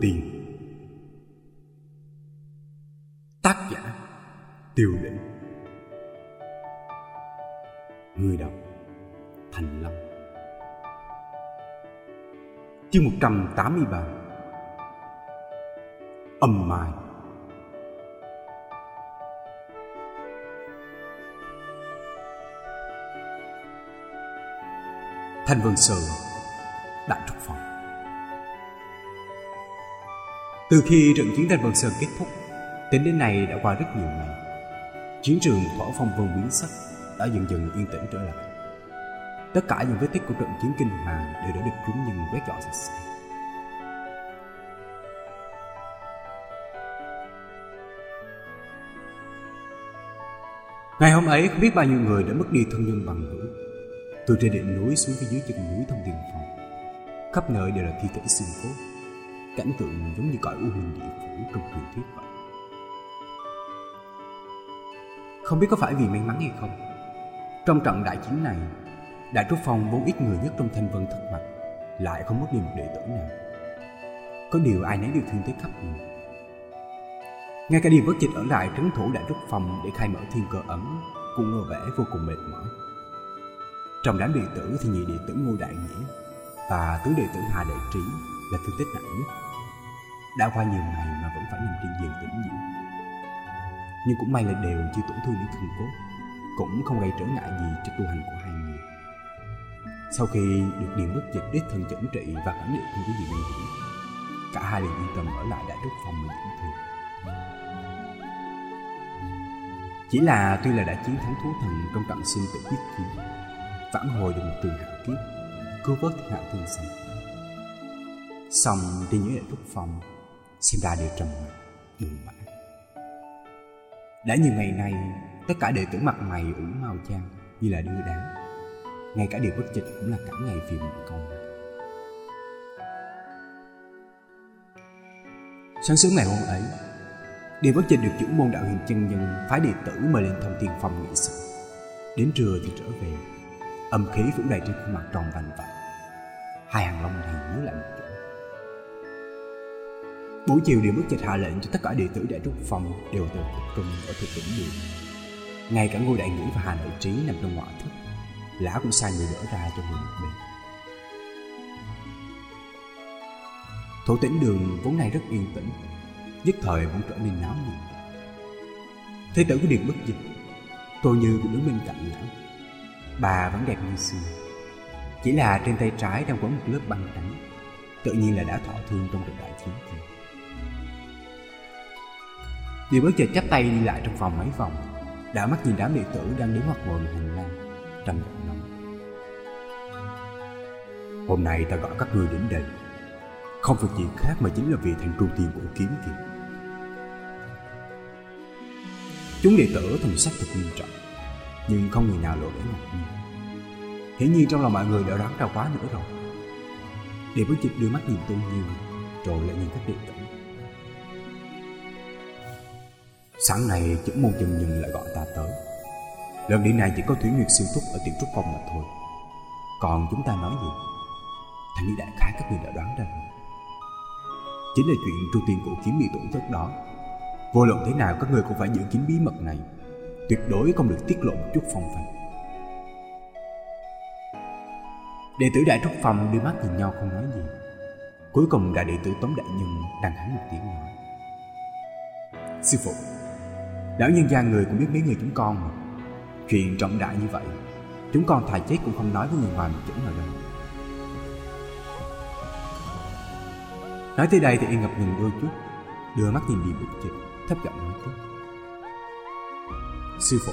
Tiên Tác giả Tiêu Lĩnh. Người đọc Thành Long Chương 183 Âm Mai. Thanh Vân Sơn Đại Trúc Phòng từ khi trận chiến Thanh Vân Sơn kết thúc, Tính đến nay đã qua rất nhiều ngày, Chiến trường thỏa phong vân biến sắc Đã dần dần yên tĩnh trở lại. Tất cả những vết tích của trận chiến kinh hoàng Đều đã được chúng nhân quét dọn sạch sẽ. Ngày hôm ấy, không biết bao nhiêu người đã mất đi thân nhân bằng hữu. Từ trên đỉnh núi xuống phía dưới chân núi thông tiền phòng, Khắp nơi đều là thi thể xương cốt. Cảnh tượng giống như cõi u huyền địa phủ trong truyền thuyết vậy. Không biết có phải vì may mắn hay không, Trong trận đại chiến này, Đại trúc phong vốn ít người nhất trong thanh vân thất mặt Lại không mất đi một đệ tử nào. Có điều ai nấy đều thương tới khắp người. Ngay cả điều Bất Dịch ở lại trấn thủ đại trúc phòng để khai mở thiên cơ ẩn cũng ngơ vẻ vô cùng mệt mỏi. Trong đám đệ tử thì nhị đệ tử Ngô Đại Nghĩa và tứ đệ tử Hà Đại Trí là thương tích nặng nhất. Đã qua nhiều ngày mà vẫn phải nằm trên giường tĩnh dưỡng. Nhưng cũng may là đều chưa tổn thương đến thần cốt, cũng không gây trở ngại gì cho tu hành của hai người. Sau khi được Điền Bất Dịch đích thân chẩn trị và khẳng định không có gì nguy hiểm, cả hai liền yên tâm ở lại đại trúc phòng mà dưỡng thương. Chỉ là tuy là đã chiến thắng thú thần trong trận sinh tử quyết chiến Vãn hồi được một trường hạo kiếp Cứu vớt thiên hạ thương sinh Xong thì những đại trúc phòng Xem ra đều trầm mặt, buồn bã Đã nhiều ngày nay Tất cả đệ tử mặt mày ủ màu trang Như là đưa đám Ngay cả điều bất dịch cũng là cả ngày phiền một câu Sáng sớm ngày hôm ấy Điều bất trịch được trưởng môn đạo huyền chân nhân phái đệ tử mời lên thông tiền phòng nghị sự. Đến trưa thì trở về, âm khí phủ đầy trên khuôn mặt tròn vành vạnh. Hai hàng lông này nhớ lại một. Buổi chiều điều bước dịch hạ lệnh cho tất cả đệ tử đại trúc phòng đều được tập trung ở thực tỉnh đường. Ngay cả ngôi đại nghĩa và hà nội trí nằm trong ngoại thức, lão cũng sai người đỡ ra cho người một mình Thủ tĩnh đường vốn này rất yên tĩnh nhất thời vẫn trở nên náo nhiệt. Thế tử của điện bất dịch, tôi Như cũng đứng bên cạnh lão. Bà vẫn đẹp như xưa, chỉ là trên tay trái đang quấn một lớp băng trắng, tự nhiên là đã thọ thương trong trận đại chiến kia. Điều bước dịch chắp tay đi lại trong phòng mấy vòng, đã mắt nhìn đám đệ tử đang đứng hoặc ngồi hành lang, trầm giọng nói. Hôm nay ta gọi các ngươi đến đây không phải gì khác mà chính là vì thành tru tiên của kiếm kìa Chúng đệ tử thần sắc thật nghiêm trọng Nhưng không người nào lộ vẻ ngạc nhiên. Hiển nhiên trong lòng mọi người đã đoán ra quá nữa rồi Điều bước chịp đưa mắt nhìn tôn như Rồi lại nhìn các đệ tử. Sáng nay chứng môn chân nhân lại gọi ta tới. Lần đi này chỉ có Thủy Nguyệt siêu thúc ở tiểu trúc phong mà thôi. Còn chúng ta nói gì? Thành như đại khái các người đã đoán ra Chính là chuyện tru tiên cổ kiếm bị tổn thất đó. Vô luận thế nào, các người cũng phải giữ kín bí mật này. Tuyệt đối không được tiết lộ một chút phong phần Đệ tử Đại Trúc Phong đưa mắt nhìn nhau không nói gì. Cuối cùng đại đệ tử Tống Đại Nhân đang hắn một tiếng nói. Sư phụ Lão nhân gia người cũng biết mấy người chúng con mà. Chuyện trọng đại như vậy, Chúng con thà chết cũng không nói với người ngoài một chữ nào đâu. Nói tới đây thì Yên ngập ngừng đôi chút, Đưa mắt nhìn đi bức dịch Thấp giọng nói tiếp. Sư phụ,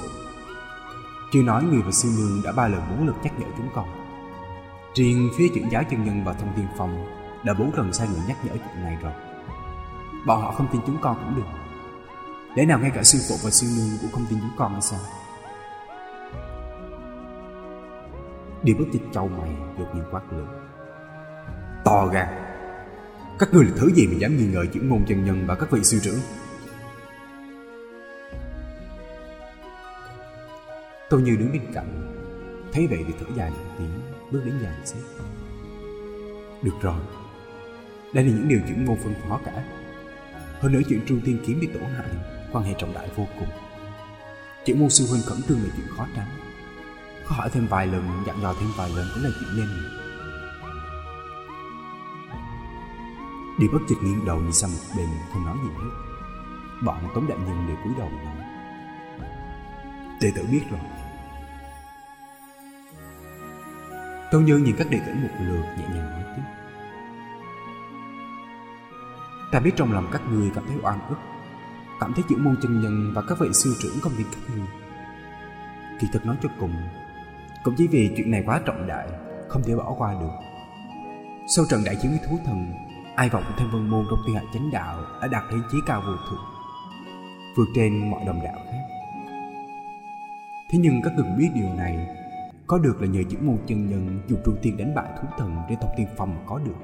Chưa nói người và sư nương đã ba lần bốn lượt nhắc nhở chúng con. Riêng phía trưởng giáo chân nhân và thông tiên phòng Đã bốn lần sai người nhắc nhở chuyện này rồi. Bọn họ không tin chúng con cũng được lẽ nào ngay cả sư phụ và sư nương cũng không tin chúng con hay sao? Điều bất dịch châu mày, đột nhiên quát lớn. To gan. Các ngươi là thứ gì mà dám nghi ngờ chữ môn chân nhân và các vị sư trưởng? Tôi như đứng bên cạnh, Thấy vậy thì thở dài một tiếng, Bước đến dàn xếp. Được rồi. Đây là những điều chuyện ngôn phân phó cả. Hơn nữa chuyện Tru Tiên Kiếm bị tổn hại. Quan hệ trọng đại vô cùng. Chuyện môn sư huynh khẩn trương là chuyện khó tránh. Có hỏi thêm vài lần Dặn dò thêm vài lần cũng là chuyện nên Điều bất chợt nghiêng đầu nhìn sang một bên, Không nói gì hết. Bọn Tống Đại Nhân đều cúi đầu nói. Đệ tử biết rồi. Tâu Như nhìn các đệ tử một lượt, nhẹ nhàng nói tiếp. Ta biết trong lòng các người cảm thấy oan ức Cảm thấy chữ môn chân nhân và các vị sư trưởng không tin các người Kỳ thực nói cho cùng, Cũng chỉ vì chuyện này quá trọng đại, Không thể bỏ qua được. Sau trận đại chiến với thú thần, Ai vọng thêm vân môn trong thiên hạ chánh đạo Đã đạt đến chí cao vô thượng, Vượt trên mọi đồng đạo khác. Thế nhưng các người biết điều này, Có được là nhờ chữ môn chân nhân Dùng trung tiên đánh bại thú thần Trên tộc tiên phòng mà có được.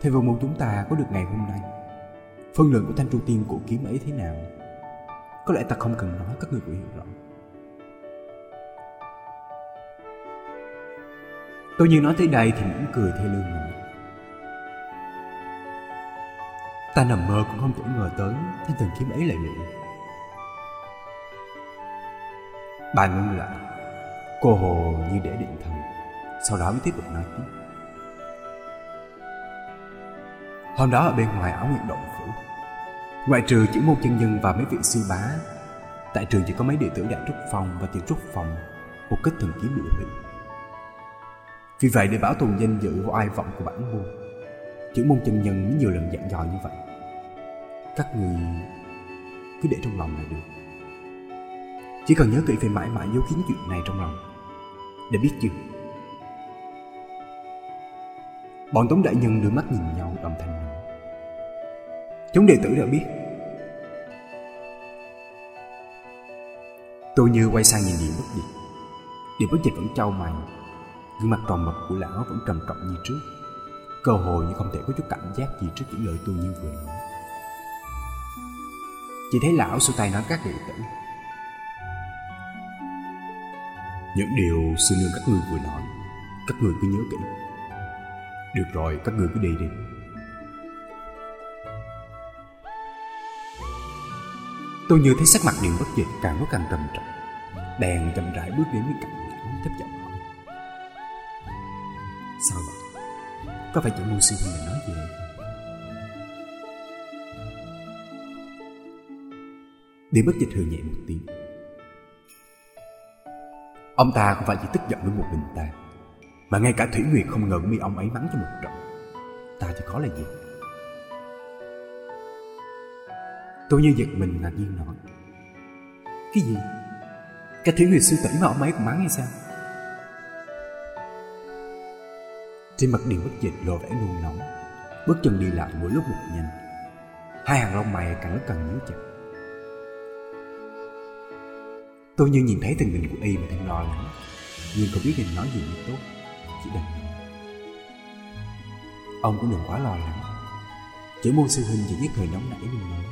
Thế vân môn chúng ta có được ngày hôm nay. Phân lượng của thanh tru tiên của kiếm ấy thế nào? Có lẽ ta không cần nói, các người cũng hiểu rõ. Tôi như nói tới đây thì mỉm cười theo lương mình Ta nằm mơ cũng không thể ngờ tới, Thanh thần kiếm ấy lại luyện Bà ngưng lại. Cô hồ như để định thần Sau đó mới tiếp tục nói tiếp. Hôm đó ở bên ngoài áo nguyện động phủ. Ngoại trừ chỉ một chân nhân và mấy vị sư bá, Tại trường chỉ có mấy đệ tử đại trúc phòng và tiểu trúc phòng, Một kết thần kiếm bị hủy Vì vậy để bảo tồn danh dự và ai vọng của bản môn, Chữ môn chân nhân mới nhiều lần dặn dò như vậy. Các người cứ để trong lòng là được. Chỉ cần nhớ kỹ phải mãi mãi dấu kín chuyện này trong lòng, Để biết chưa Bọn Tống Đại Nhân đưa mắt nhìn nhau đồng thanh nói. Chúng đệ tử đã biết. Tôi như quay sang nhìn Điện Bất Dịch Điện Bất Dịch vẫn trao mày Gương mặt tròn mập của lão vẫn trầm trọng như trước. Cơ hội như không thể có chút cảm giác gì trước những lời tôi như vừa nói. Chỉ thấy lão xua tay nói các đệ tử. Những điều sư nương các ngươi vừa nói, Các người cứ nhớ kỹ. Được rồi, các người cứ đi đi. Tôi như thấy sắc mặt điện bất dịch càng lúc càng trầm trọng. Đèn chậm rãi bước đến bên cạnh lão thấp giọng hỏi. Sao vậy? Có phải chữ Lucy sư huynh nói gì? Điện bất dịch hừ nhẹ một tiếng. Ông ta không phải chỉ tức giận với một mình ta. Mà ngay cả Thủy Nguyệt không ngờ mi bị ông ấy mắng cho một trận. Ta thì khó là gì? Tôi như giật mình ngạc nhiên nói. Cái gì? cái Thủy Nguyệt sư tử mà ông ấy cũng mắng hay sao? Trên mặt điện bất dịch lộ vẻ nôn nóng. Bước chân đi lại mỗi lúc một nhanh. Hai hàng lông mày càng lúc càng nhíu chặt. Tôi như nhìn thấy tình hình của y mà thêm lo lắng. Nhưng không biết nên nói gì mới tốt. Chỉ đành Ông cũng đừng quá lo lắng. Chữ môn siêu hình chỉ nhất thời nóng nảy nên nói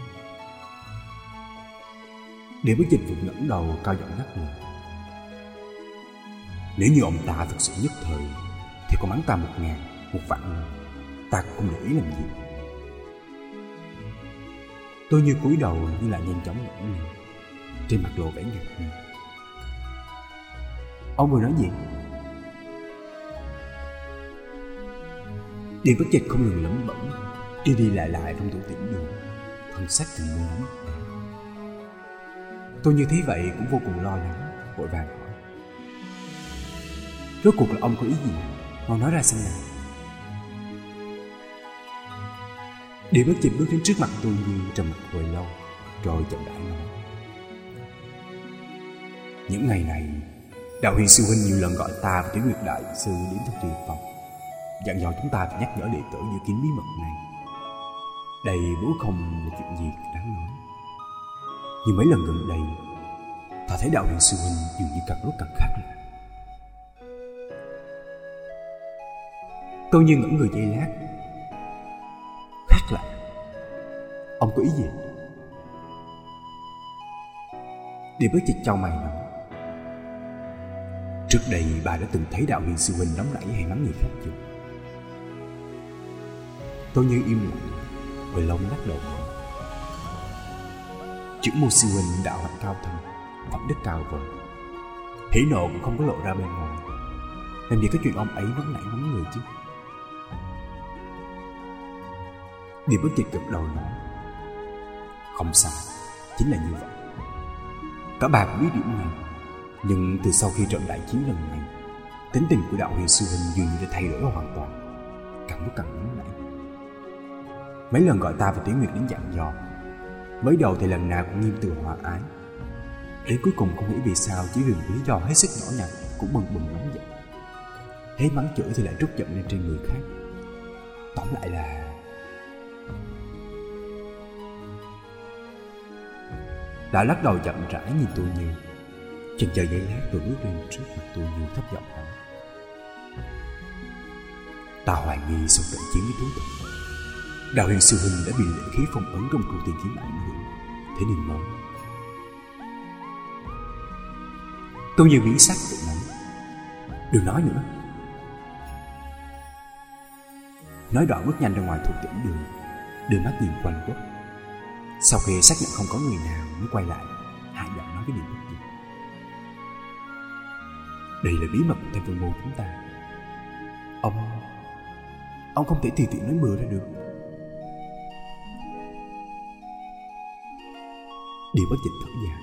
Để bức dịch vụ ngẩng đầu cao giọng nhắc nhở Nếu như ông ta thực sự nhất thời Thì có mắng ta một ngàn, một vạn người Ta cũng không để ý làm gì. Tôi như cúi đầu như là nhanh chóng ngẩng lên. Trên mặt lộ vẻ ngạc nhiên. Ông vừa nói gì? Điền bất dịch không ngừng lẩm bẩm Đi đi lại lại trong tủ tiễn đường. Thân xác từng mưa nắng Tôi như thế vậy cũng vô cùng lo lắng, Vội vàng hỏi. Rốt cuộc là ông có ý gì? Mau nói ra xem nào. Điền bất dịch bước đến trước mặt tôi như trầm mặt hồi lâu, Rồi chậm rãi nói. Những ngày này, Đạo huyền sư huynh nhiều lần gọi ta và Tiểu Nguyệt Đại sư đến trong tiền phòng Dặn dò chúng ta phải nhắc nhở đệ tử giữ kín bí mật này. Đây vốn không là chuyện gì đáng nói. Nhưng mấy lần gần đây, Ta thấy đạo điện sư huynh dường như càng lúc càng khác lạ Tôi như ngẩn người giây lát, Khác lạ. Ông có ý gì? Điệp với chịch chào mày nói. Trước đây bà đã từng thấy đạo huyền sư huynh nóng nảy hay mắng người khác chưa? Tôi như im lặng Hồi lâu lắc đầu. Chữ mô sư huynh đạo hạnh cao thâm Phẩm đức cao vời Hỉ nộ cũng không có lộ ra bên ngoài. Làm gì có chuyện ông ấy nóng nảy nóng người chứ? Điều bất dịch cực đầu nói, Không sao Chính là như vậy. Cả bà cũng biết điểm này, Nhưng từ sau khi trận đại chiến lần này, Tính tình của đạo huyền sư huynh dường như đã thay đổi hoàn toàn, Càng lúc càng nóng nảy. Mấy lần gọi ta và Tiểu Nguyệt đến dặn dò. Mới đầu thì lần nào cũng nghiêm từ hòa ái. Đến cuối cùng không nghĩ vì sao, Chỉ vì một lý do hết sức nhỏ nhặt Cũng bừng bừng nóng giận. Thấy mắng chửi thì lại trút giận lên trên người khác. Tóm lại là đã lắc đầu chậm rãi nhìn tôi như chần chờ giây lát tôi bước lên trước mặt tôi như thấp giọng hỏi ta hoài nghi xong trận chiến với thú tộc đạo huyền sư huynh đã bị lệ khí phong ấn trong cựu tiền kiếm ảnh hưởng. Thế nên nói. tôi như biến sắc tự nói đừng nói nữa. Nói đoạn bước nhanh ra ngoài thuộc tỉnh đường, đưa mắt nhìn quanh quất. Sau khi xác nhận không có người nào mới quay lại, Hạ giọng nói với điều Bất Diệt Đây là bí mật của thành Vân môn chúng ta. Ông Ông không thể tùy tiện nói bừa ra được. Điều bất dịch thở dài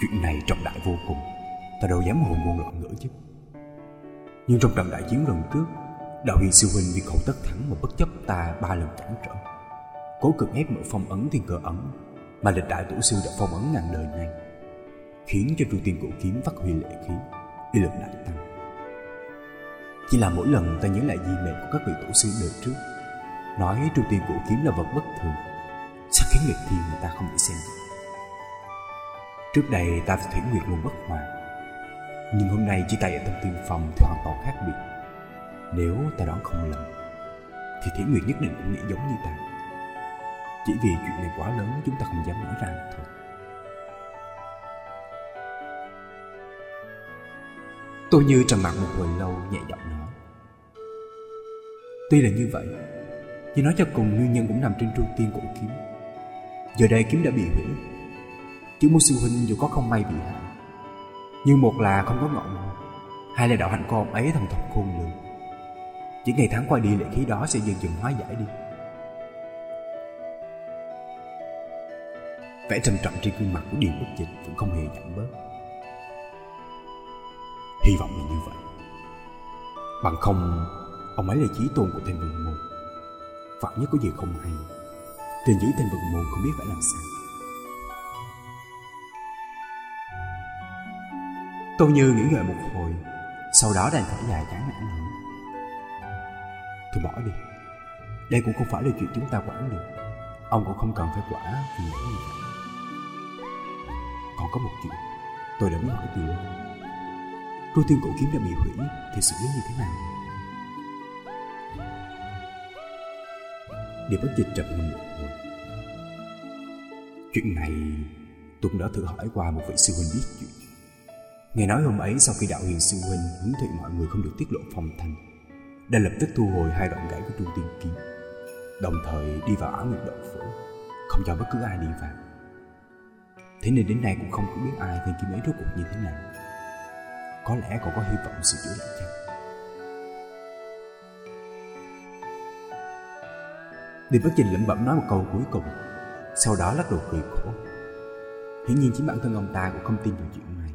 Chuyện này trọng đại vô cùng, Ta đâu dám hồ ngôn loạn ngữ chứ. Nhưng trong trận đại chiến lần trước, Đạo huyền sư huynh vì khẩu tất thắng Mà bất chấp ta ba lần cản trở. Cố cực ép mở phong ấn thiên cờ ẩn mà lịch đại tổ sư đã phong ấn ngàn đời này, khiến cho trụ tiên cổ kiếm phát huy lệ khí, uy lực đại tăng. Chỉ là mỗi lần ta nhớ lại di mệnh của các vị tổ sư đời trước, nói trụ tiên cổ kiếm là vật bất thường sao khiến nghịch người ta không thể xem trước đây ta và thủy nguyệt luôn bất hòa, nhưng hôm nay chỉ tay ở thông tiên phòng thì hoàn toàn khác biệt. Nếu ta đoán không lầm, thì thủy nguyệt nhất định cũng nghĩ giống như ta. Chỉ vì chuyện này quá lớn, chúng ta không dám nói ra thôi. Tôi như trầm mặc một hồi lâu, nhẹ giọng nói. Tuy là như vậy, Nhưng nói cho cùng, nguyên nhân cũng nằm trên tru tiên cổ kiếm. Giờ đây kiếm đã bị hủy Chứ mua sư huynh dù có không may bị hại Nhưng một là không có ngọn Hai là đạo hạnh của ông ấy thần thọc khôn lường Chỉ ngày tháng qua đi lệ khí đó sẽ dần dần hóa giải đi Vẻ trầm trọng trên gương mặt của Điền Bất Dịch vẫn không hề giảm bớt. Hy vọng là như vậy. Bằng không, ông ấy là chí tôn của thanh vân môn. Vạn nhất có gì không hay, Tên giữ tên bận môn không biết phải làm sao. Tôi như nghĩ ngợi một hồi, sau đó đành thở dài chán nản nữa. Thôi bỏ đi, đây cũng không phải là chuyện chúng ta quản được. Ông cũng không cần phải quả vì lẽ như vậy. Còn có một chuyện Tôi đã muốn hỏi từ lâu Trôi tiên cổ kiếm đã bị hủy Thì xử lý như thế nào để bất dịch trầm ngâm một hồi Chuyện này tôi cũng đã thử hỏi qua một vị sư huynh biết chuyện Nghe nói hôm ấy sau khi đạo hiền sư huynh hướng thị mọi người không được tiết lộ phong thanh, Đã lập tức thu hồi hai đoạn gãy của trung tiên kiếm Đồng thời đi vào áo nguyệt động phủ, Không cho bất cứ ai đi vào. Thế nên đến nay cũng không có biết ai thanh kiếm ấy rốt cuộc như thế nào. Có lẽ còn có hy vọng sửa chữa lại chăng? Điệp Bất Trình lẩm bẩm nói một câu cuối cùng. Sau đó lắc đầu cười khổ. Hiển nhiên chính bản thân ông ta cũng không tin vào chuyện này.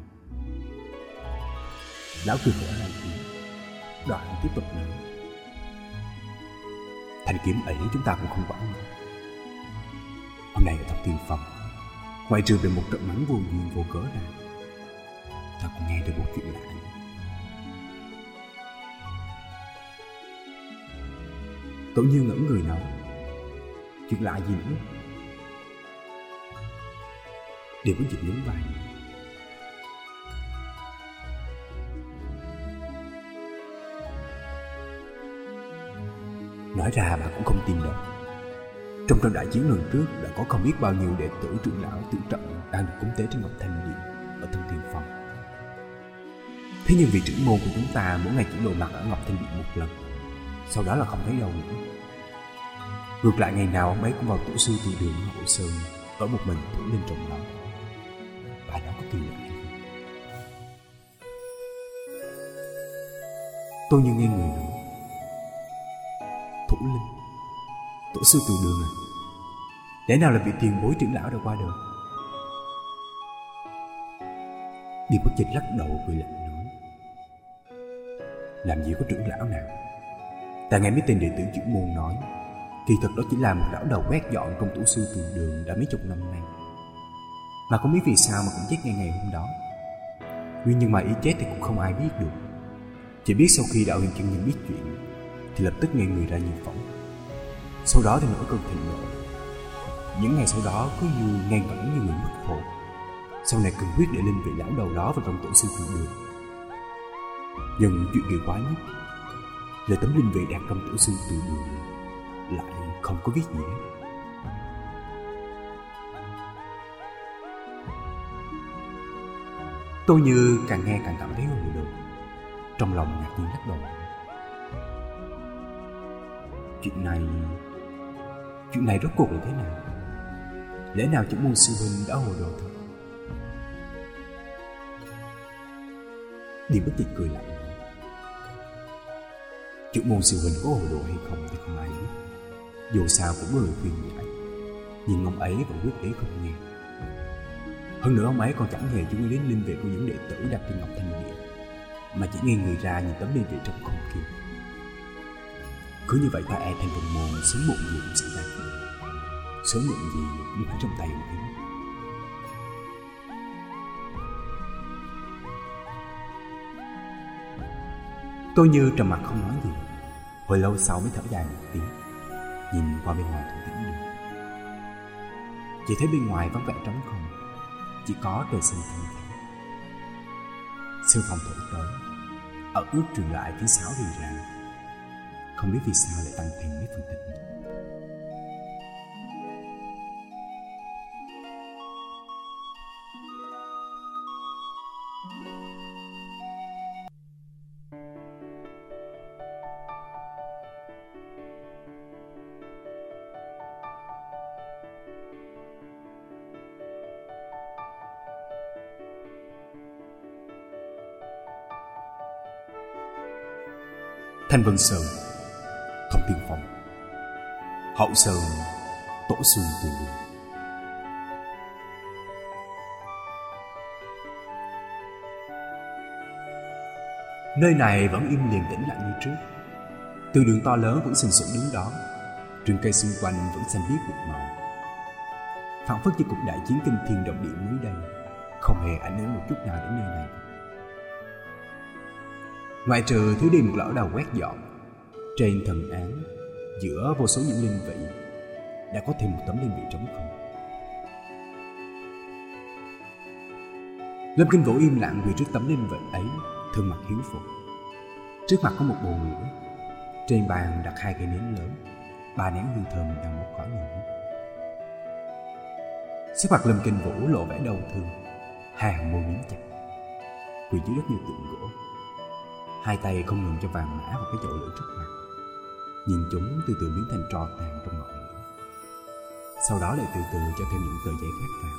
Lão cười khổ hai tiếng. Đoạn tiếp tục nói. Thành kiếm ấy chúng ta cũng không bỏ nữa. Hôm nay là thập tiên phòng Ngoại trừ về một trận mắng vô duyên vô cớ ra, Ta cũng nghe được một chuyện lạ nữa. Tổ như ngẩn người nói. Chuyện lạ gì nữa Điều có dịp nhún vai Nói ra bà cũng không tin đâu trong trận đại chiến lần trước, đã có không biết bao nhiêu đệ tử trưởng lão, tử trận đang được cúng tế trên Ngọc Thanh Điện ở Thân Thiên Phòng. Thế nhưng vị trưởng môn của chúng ta, mỗi ngày chỉ lộ mặt ở Ngọc Thanh Điện một lần. Sau đó là không thấy đâu nữa Ngược lại ngày nào ông ấy cũng vào tổ sư từ đường hội sơn Ở một mình thủ lên trong nó, Bà nó có kỳ lạ hay không? Tôi như nghe người nữa Thủ linh Tổ sư từ đường à? Lẽ nào là vị tiền bối trưởng lão đã qua đời? Điều bất dịch lắc đầu cười lạnh nói. Làm gì có trưởng lão nào? Ta nghe mấy tên đệ tử trưởng môn nói. Kỳ thực đó chỉ là một lão đầu quét dọn trong tủ sư tường đường đã mấy chục năm nay. Mà không biết vì sao mà cũng chết ngay ngày hôm đó. Nguyên nhân mà ý chết thì cũng không ai biết được. Chỉ biết sau khi đạo huyền chân nhân biết chuyện, Thì lập tức nghe người ra nhìn phỏng Sau đó thì nổi cơn thịnh nộ. Những ngày sau đó cứ như ngang ngẩn như người mất hồn. Sau này cần quyết để linh vị lão đầu đó vào trong tổ sư thượng đường. Nhưng chuyện kỳ quái nhất Là tấm linh vị đặt trong tổ sư tự đường. Lại không có viết gì hết. Tôi như càng nghe càng cảm thấy hồi đồ Trong lòng ngạc nhiên lắc đầu. Chuyện này Chuyện này rốt cuộc là thế nào? Lẽ nào chỉ môn sư huynh đã hồ đồ thật Điềm bất dịch cười lạnh. Chữ môn sư huynh có hồ đồ hay không thì không ai biết. Dù sao cũng có người khuyên giải Nhưng ông ấy vẫn quyết ý không nghe. Hơn nữa ông ấy còn chẳng hề chú ý đến linh vị của những đệ tử đặt trên ngọc thanh địa, Mà chỉ nghe người ra nhìn tấm linh vị trong không kia Cứ như vậy ta e thành vòng mồm sớm muộn gì cũng xảy ra. Sớm muộn gì cũng phải trong tay ông ấy. Tôi như trầm mặt không nói gì. Hồi lâu sau mới thở dài một tiếng. Nhìn qua bên ngoài thủ tĩnh đường. Chỉ thấy bên ngoài vắng vẻ trống không, Chỉ có trời xanh thanh thản Sương phòng thổi tới, Ở ướt truyền lại tiếng sáo rì rà Không biết vì sao lại tăng thêm mấy phần tịch Thanh Vân Sơn Thông Tiên Phong, Hậu Sơn, Tổ Sư Từ Nơi này vẫn im liền tĩnh lặng như trước. Từ đường to lớn vẫn sừng sững đứng đó. Rừng cây xung quanh vẫn xanh biếc một màu. Phản phất như cuộc đại chiến kinh thiên động địa mới đây. Không hề ảnh hưởng một chút nào đến nơi này. Ngoại trừ thiếu đi một lão đầu quét dọn, Trên thần án, Giữa vô số những linh vị, Đã có thêm một tấm linh vị trống không. Lâm Kinh Vũ im lặng quỳ trước tấm linh vị ấy, Thương mặt hiếu phục. Trước mặt có một bồ nữa Trên bàn đặt hai cây nến lớn, Ba nén hương thơm đang một khói nhỏ Sắc mặt Lâm Kinh Vũ lộ vẻ đau thương, hàng môi miếng chặt, Quỳ dưới đất như tượng gỗ. Hai tay không ngừng cho vàng mã vào cái chậu lửa trước mặt. Nhìn chúng từ từ biến thành trò tàn trong ngọn lửa. Sau đó lại từ từ cho thêm những tờ giấy khác vào.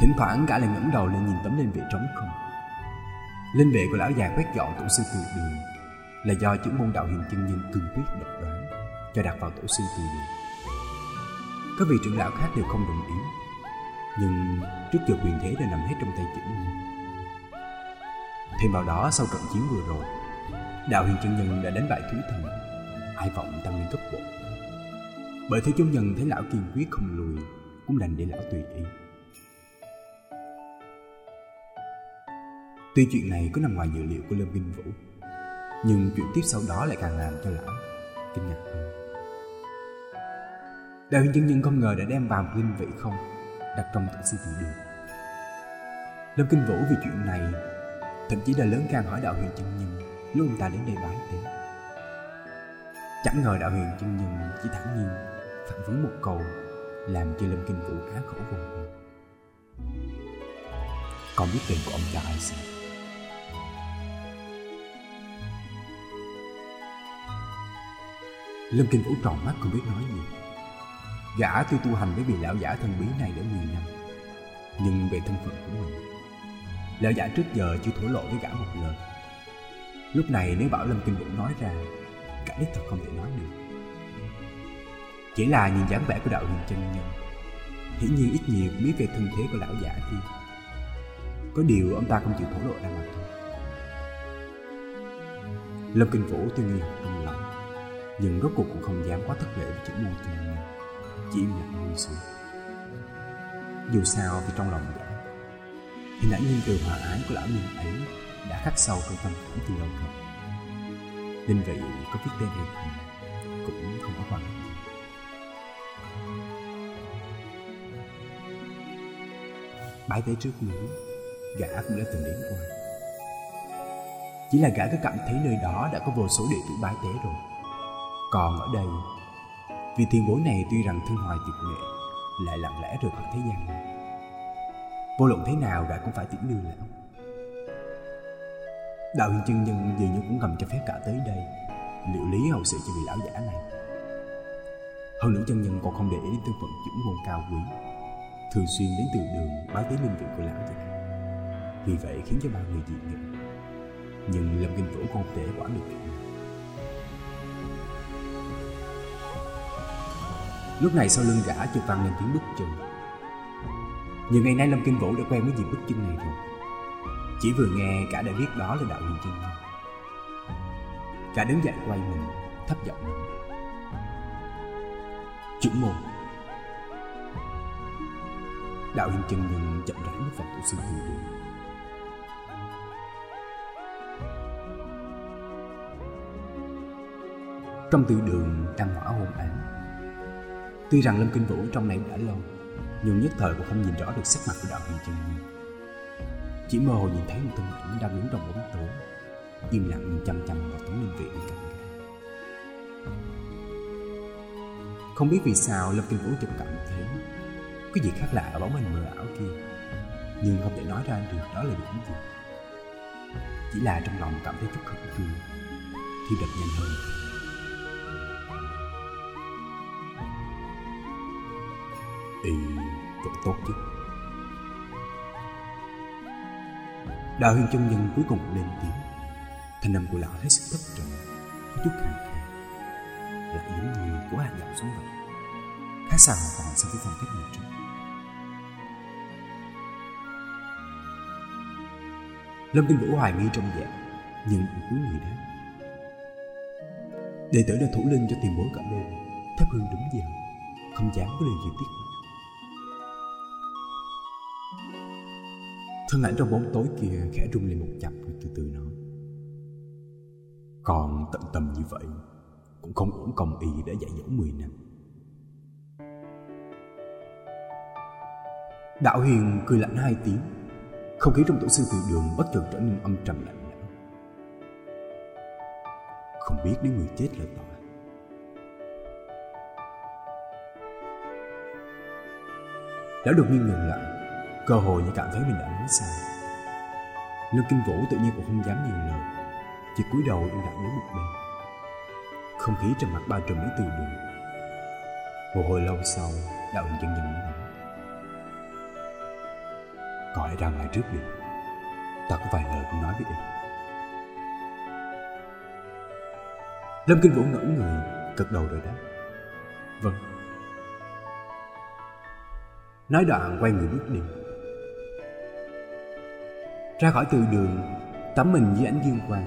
Thỉnh thoảng cả lại ngẩng đầu lên nhìn tấm linh vị trống không. Linh vị của lão già quét dọn tổ sư từ đường Là do chứng môn đạo hiền chân nhân cương quyết độc đoán, Cho đặt vào tổ sư từ đường. Các vị trưởng lão khác đều không đồng ý, Nhưng trước giờ quyền thế đã nằm hết trong tay chữ môn. Thêm vào đó sau trận chiến vừa rồi. Đạo hiền chân nhân đã đánh bại thú thần. Ai vọng tăng lên cấp bộ? Bởi thế chúng nhân thấy lão kiên quyết không lùi, Cũng đành để lão tùy ý. Tuy chuyện này có nằm ngoài dự liệu của Lâm Kinh Vũ, Nhưng chuyện tiếp sau đó lại càng làm cho lão kinh ngạc hơn. Đạo hiền chân nhân không ngờ đã đem vào một linh vị không Đặt trong tổ sư tử đường. Lâm Kinh Vũ vì chuyện này thậm chí đã lớn gan hỏi đạo huyền chân nhân, lúc ông ta đến đây bái tế. Chẳng ngờ đạo huyền chân nhân chỉ thẳng nhiên phản vấn một câu làm cho lâm kinh vũ khá khổ vô cùng còn biết tên của ông ta ai sao lâm kinh vũ tròn mắt không biết nói gì. Gã tuy tu hành với vị lão giả thần bí này đã 10 năm, nhưng về thân phận của mình Lão giả trước giờ chưa thổ lộ với gã một lời Lúc này nếu bảo Lâm Kinh Vũ nói ra Cả đích thật không thể nói được. Chỉ là nhìn dáng vẻ của đạo Hiền chân nhân, Hiển nhiên ít nhiều biết về thân thế của lão giả kia. Có điều ông ta không chịu thổ lộ ra mà thôi. Lâm Kinh Vũ tuy nghi hoặc trong lòng Nhưng rốt cuộc cũng không dám quá thất lễ với chữ môn chân nhân, Chỉ im lặng nuôi xuống Dù sao thì trong lòng gã Hình ảnh nhân từ hòa ái của lão nhân ấy Đã khắc sâu trong tâm khảm từ lâu rồi. Nên vậy có viết tên hay không Cũng không có quan trọng. Bái tế trước núi, Gã cũng đã từng đến qua. Chỉ là gã cứ cảm thấy nơi đó đã có vô số địa chủ bái tế rồi. Còn ở đây, Vì tiền bối này tuy rằng thân hoài tuyệt nghệ, Lại lặng lẽ rời khỏi thế gian này Vô luận thế nào gã cũng phải tiễn đưa lão. Đạo hiền chân nhân dường như cũng ngầm cho phép cả tới đây, Liệu lý hậu sự cho vị lão giả này. Hơn nữa chân nhân còn không để ý đến thân phận chủng môn cao quý, Thường xuyên đến từ đường báo tới linh vị của lão giả. Vì vậy khiến cho ba người dị nghị, Nhưng Lâm Kinh Vũ không thể quản được chuyện Lúc này sau lưng gã chợt vang lên tiếng bước chân. Nhiều ngày nay Lâm Kinh Vũ đã quen với nhịp bước chân này rồi. Chỉ vừa nghe cả đã biết đó là đạo huyền chân nhân. Cả đứng dậy quay mình, Thấp giọng nói. Chữ môn. Đạo huyền chân nhân chậm rãi bước vào tổ sư từ đường. Trong tiểu đường đang hỏa hôn án Tuy rằng Lâm Kinh Vũ trong này đã lâu nhưng nhất thời cũng không nhìn rõ được sắc mặt của đạo viên chân nhân Chỉ mơ hồ nhìn thấy một thân ảnh đang đứng trong bóng tối, Im lặng nhìn chăm chăm vào tấm linh vị bên cạnh gã Không biết vì sao Lâm kim Vũ chụp cảm thấy Có gì khác lạ ở bóng hình mờ ảo kia? Nhưng không thể nói ra được, đó là điểm gì. Chỉ là trong lòng cảm thấy chút khẩn trương, khi đập nhanh hơn. Y vẫn tốt chứ. Đạo huyền chân nhân cuối cùng lên tiếng. Thanh âm của lão hết sức thấp trầm, Có chút khàn khàn. Lại giống như của hạt dạo xuống vậy Khá xa hoàn toàn so với phong cách người trước Lâm Kinh Vũ hoài nghi trong dạ Nhưng cũng cuối người đáp Đệ tử đã thủ linh cho tiền bối cả đêm Thắp hương đúng giờ, Không dám có lời gì tiếc Thân ảnh trong bóng tối kia khẽ rung lên một chập rồi từ từ nói. Còn tận tâm như vậy, Cũng không uổng công y đã dạy dỗ 10 năm. Đạo Hiền cười lạnh hai tiếng, Không khí trong tổ sư từ đường bất chợt trở nên âm trầm lạnh lẽo. Không biết nếu người chết là tội Lão đột nhiên ngừng lại Cơ hội như cảm thấy mình đã nói sai Lâm Kinh Vũ tự nhiên cũng không dám nhiều lời. Chỉ cúi đầu im lặng đứng một bên. Không khí trầm mặt bao trùm đến từ đường Một hồi lâu sau, Đạo hình dần nhân mới nói Gọi ra ngoài trước đi. Ta có vài lời cũng nói với em. Lâm Kinh Vũ ngỡ người Cực đầu rồi đáp. Vâng. Nói đoạn quay người bước đi ra khỏi từ đường Tắm mình dưới ánh dương quang.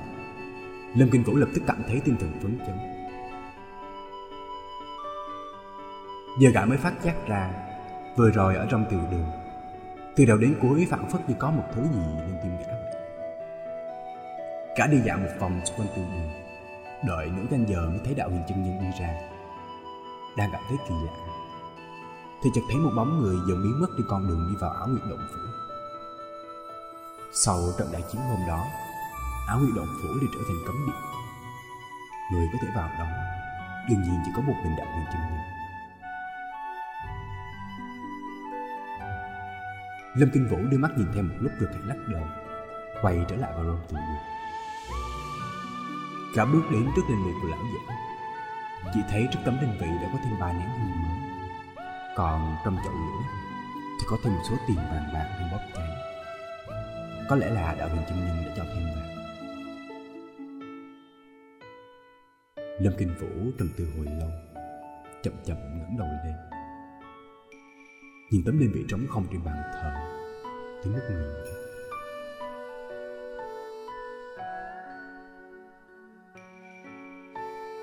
Lâm Kinh Vũ lập tức cảm thấy tinh thần phấn chấn. Giờ gã mới phát giác ra, Vừa rồi ở trong từ đường, Từ đầu đến cuối phản phất như có một thứ gì lên tim gã. Cả đi dạo một vòng xung quanh từ đường, Đợi nửa canh giờ mới thấy đạo huyền chân nhân đi ra. Đang cảm thấy kỳ lạ, Thì chợt thấy một bóng người dần biến mất đi con đường đi vào ảo nguyệt động phủ sau trận đại chiến hôm đó, áo huy động phủ đi trở thành cấm địa. Người có thể vào đó, đương nhiên chỉ có một mình đạo huyền chân nhân. Lâm Kinh Vũ đưa mắt nhìn thêm một lúc rồi khẽ lắc đầu, quay trở lại vào rôn tự nhiên. Cả bước đến trước lên người của lão giả, Chỉ thấy trước tấm linh vị đã có thêm ba nén hương mới Còn trong chậu lửa Thì có thêm một số tiền vàng bạc đang bóp cháy có lẽ là đạo huyền chân nhân đã cho thêm vào. Lâm Kinh Vũ trầm tư hồi lâu, Chậm chậm ngẩng đầu lên. Nhìn tấm lên vị trống không trên bàn thờ, tiếng mất người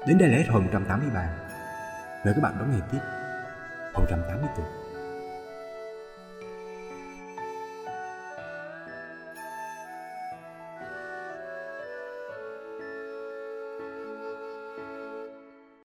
Đến đây là hết hồi 183 Mời các bạn đón nghe tiếp Hồi 184